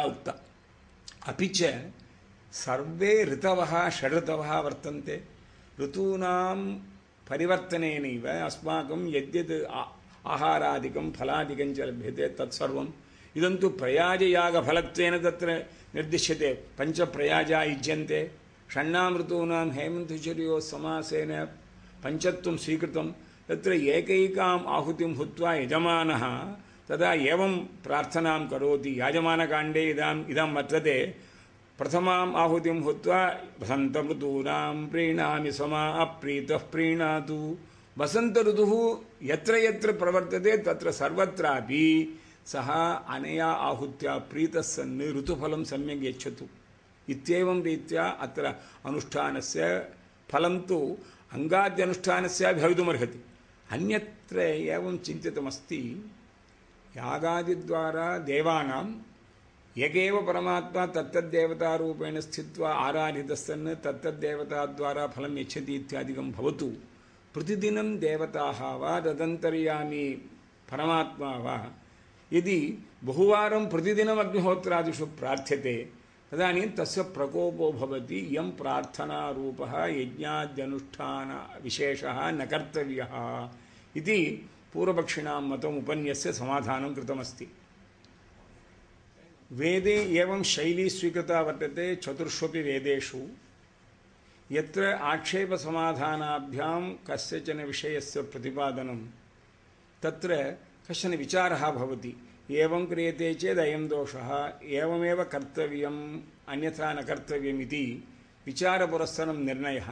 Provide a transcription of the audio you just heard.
उक्ता अपि च सर्वे ऋतवः षडृतवः वर्तन्ते ऋतूनां परिवर्तनेनैव अस्माकं यद्यद् आ- आहारादिकं फलादिकं च लभ्यते तत्सर्वम् इदं तु प्रयाजयागफलत्वेन तत्र निर्दिश्यते पञ्चप्रयाजा युज्यन्ते षण्णां ऋतूनां हेमन्तचर्यो समासेन पञ्चत्वं स्वीकृतं तत्र एकैकाम् आहुतिं हुत्वा यजमानः तदा एवं प्रार्थनां करोति याजमानकाण्डे इदाम् इदं वर्तते प्रथमाम् आहुतिं हुत्वा वसन्तऋतूनां प्रीणामि समा अप्रीतः प्रीणातु वसन्तऋतुः यत्र यत्र प्रवर्तते तत्र सर्वत्रापि सः अनया आहूत्या प्रीतः सन् ऋतुफलं सम्यक् यच्छतु इत्येवं रीत्या अत्र अनुष्ठानस्य फलं तु अङ्गाद्यनुष्ठानस्य भवितुमर्हति अन्यत्र एवं चिन्तितमस्ति యాగాది ద్వారా దేవానాం ఏకేవ పరమాత్మ తత్తద్దేవతారూపేణ స్థిత్వా ఆరాధితస్సన్ తత్తద్దేవతాద్వారా ఫలం యచ్చతి ఇత్యాదికం భవతు. ప్రతిదినం దేవతావా తదంతర్యామి పరమాత్మ వా. ఇది బహువారం ప్రతిదినం అగ్నిహోత్రాదిషు ప్రార్థ్యతే తదనీ తస్య ప్రకోపో భవతి ఇయం ప్రార్థనారూప యజ్ఞాద్యనుష్ఠాన విశేష న కర్తవ్య. ఇది पूर्वपक्षिणां मतम् उपन्यस्य समाधानं कृतमस्ति। वेदे एवं शैली स्वीकृता वर्तते चतुर्ष्वपि वेदेषु। यत्र आक्षेपसमाधानाभ्यां कस्यचन विषयस्य प्रतिपादनं, तत्र कश्चन विचारः भवति। एवं क्रियते चेत् अयं दोषः, एवमेव कर्तव्यम्, अन्यथा न कर्तव्यम् इति विचारपुरस्सरं निर्णयः।